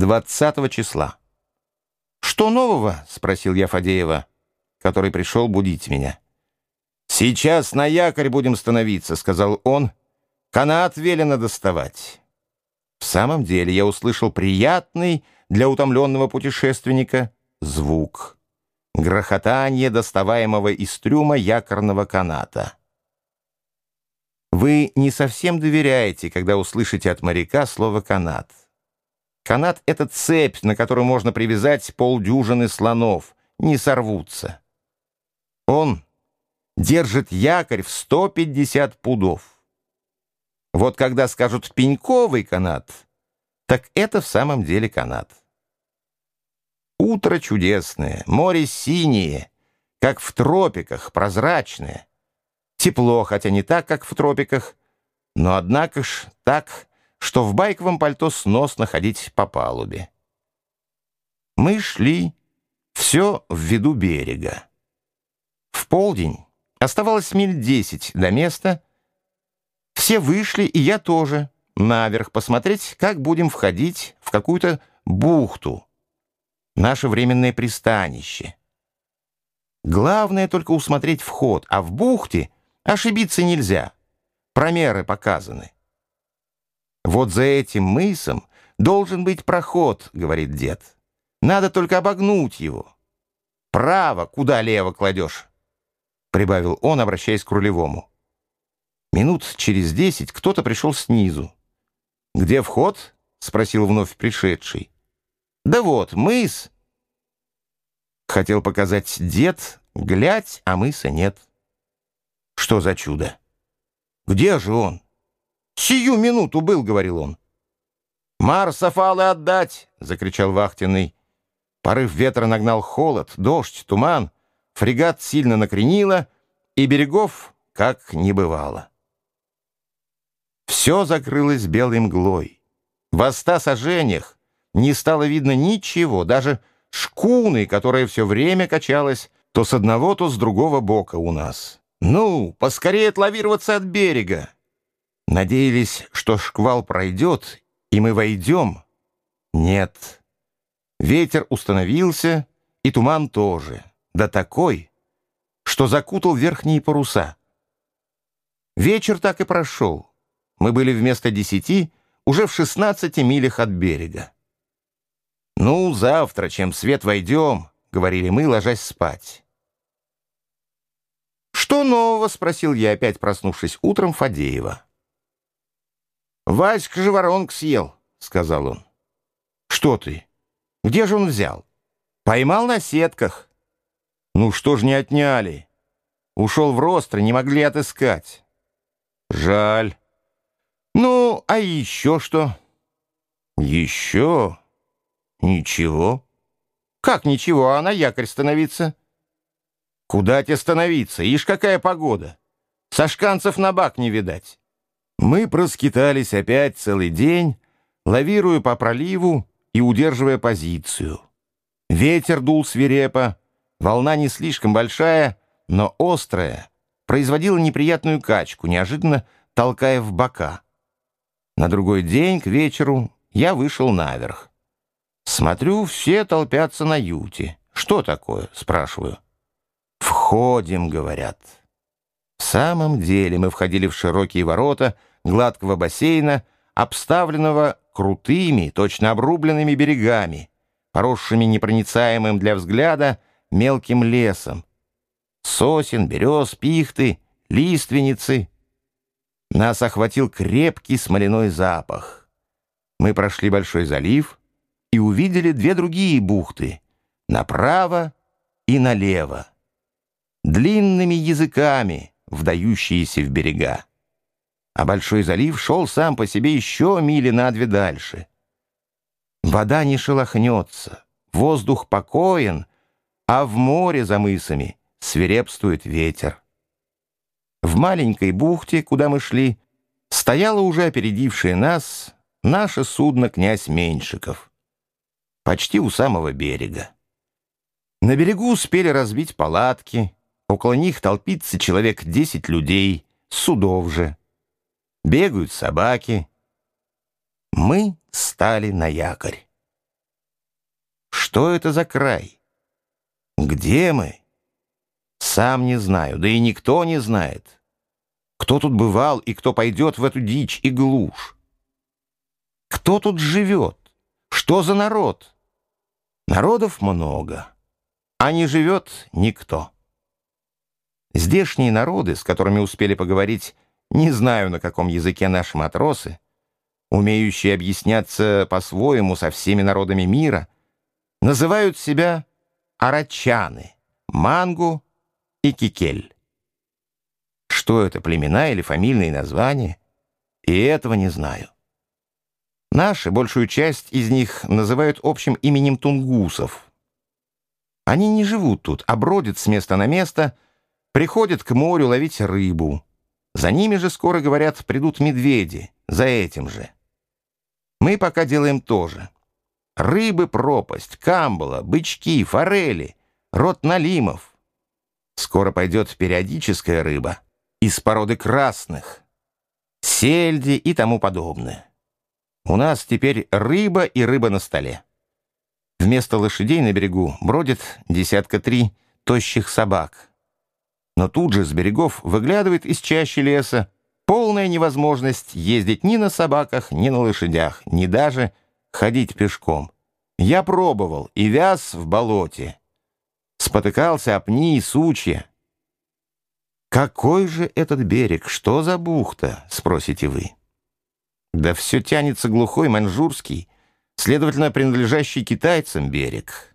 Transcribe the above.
20 числа. «Что нового?» — спросил я Фадеева, который пришел будить меня. «Сейчас на якорь будем становиться», — сказал он. «Канат велено доставать». В самом деле я услышал приятный для утомленного путешественника звук. Грохотание доставаемого из трюма якорного каната. Вы не совсем доверяете, когда услышите от моряка слово «канат». Канат — это цепь, на которую можно привязать полдюжины слонов, не сорвутся. Он держит якорь в 150 пудов. Вот когда скажут «пеньковый канат», так это в самом деле канат. Утро чудесное, море синее, как в тропиках, прозрачное. Тепло, хотя не так, как в тропиках, но однако ж так, что в байковом пальто сносно ходить по палубе. Мы шли все в виду берега. В полдень оставалось миль десять до места. Все вышли, и я тоже, наверх посмотреть, как будем входить в какую-то бухту. Наше временное пристанище. Главное только усмотреть вход, а в бухте ошибиться нельзя. Промеры показаны. «Вот за этим мысом должен быть проход», — говорит дед. «Надо только обогнуть его». «Право, куда лево кладешь?» — прибавил он, обращаясь к рулевому. Минут через десять кто-то пришел снизу. «Где вход?» — спросил вновь пришедший. «Да вот, мыс». Хотел показать дед, глядь, а мыса нет. Что за чудо? Где же он? «Сию минуту был», — говорил он. «Марсофалы отдать!» — закричал вахтенный. Порыв ветра нагнал холод, дождь, туман. Фрегат сильно накренило, и берегов как не бывало. Все закрылось белой мглой. В ста сожжениях не стало видно ничего, даже шкуны, которая все время качалась то с одного, то с другого бока у нас. «Ну, поскорее отлавироваться от берега!» Надеялись, что шквал пройдет, и мы войдем. Нет. Ветер установился, и туман тоже. Да такой, что закутал верхние паруса. Вечер так и прошел. Мы были вместо десяти уже в шестнадцати милях от берега. «Ну, завтра, чем свет войдем», — говорили мы, ложась спать. «Что нового?» — спросил я, опять проснувшись утром Фадеева. «Васька же воронг съел», — сказал он. «Что ты? Где же он взял?» «Поймал на сетках». «Ну что ж не отняли?» «Ушел в ростро, не могли отыскать». «Жаль». «Ну, а еще что?» «Еще? Ничего». «Как ничего, а на якорь становиться?» «Куда тебе становиться? Ишь, какая погода! Сашканцев на бак не видать». Мы проскитались опять целый день, лавируя по проливу и удерживая позицию. Ветер дул свирепо, волна не слишком большая, но острая, производила неприятную качку, неожиданно толкая в бока. На другой день, к вечеру, я вышел наверх. Смотрю, все толпятся на юте. «Что такое?» — спрашиваю. «Входим», — говорят. В самом деле мы входили в широкие ворота — гладкого бассейна, обставленного крутыми, точно обрубленными берегами, поросшими непроницаемым для взгляда мелким лесом. Сосен, берез, пихты, лиственницы. Нас охватил крепкий смоляной запах. Мы прошли большой залив и увидели две другие бухты — направо и налево, длинными языками, вдающиеся в берега а Большой залив шел сам по себе еще мили на две дальше. Вода не шелохнется, воздух покоен, а в море за мысами свирепствует ветер. В маленькой бухте, куда мы шли, стояло уже опередившее нас наше судно «Князь Меньшиков», почти у самого берега. На берегу успели разбить палатки, около них толпится человек десять людей, судов же бегают собаки. Мы стали на якорь. Что это за край? Где мы? Сам не знаю, да и никто не знает. Кто тут бывал и кто пойдет в эту дичь и глушь? Кто тут живет? Что за народ? Народов много, а не живет никто. Здешние народы, с которыми успели поговорить, не знаю, на каком языке наши матросы, умеющие объясняться по-своему со всеми народами мира, называют себя арачаны, мангу и кикель. Что это, племена или фамильные названия? И этого не знаю. Наши, большую часть из них, называют общим именем тунгусов. Они не живут тут, а бродят с места на место, приходят к морю ловить рыбу. За ними же, скоро говорят, придут медведи, за этим же. Мы пока делаем то же. Рыбы пропасть, камбала, бычки, форели, рот налимов. Скоро пойдет периодическая рыба из породы красных, сельди и тому подобное. У нас теперь рыба и рыба на столе. Вместо лошадей на берегу бродит десятка три тощих собак. Но тут же с берегов выглядывает из чащи леса полная невозможность ездить ни на собаках, ни на лошадях, ни даже ходить пешком. Я пробовал и вяз в болоте. Спотыкался о пни и сучья. «Какой же этот берег? Что за бухта?» — спросите вы. Да все тянется глухой маньчжурский, следовательно, принадлежащий китайцам берег.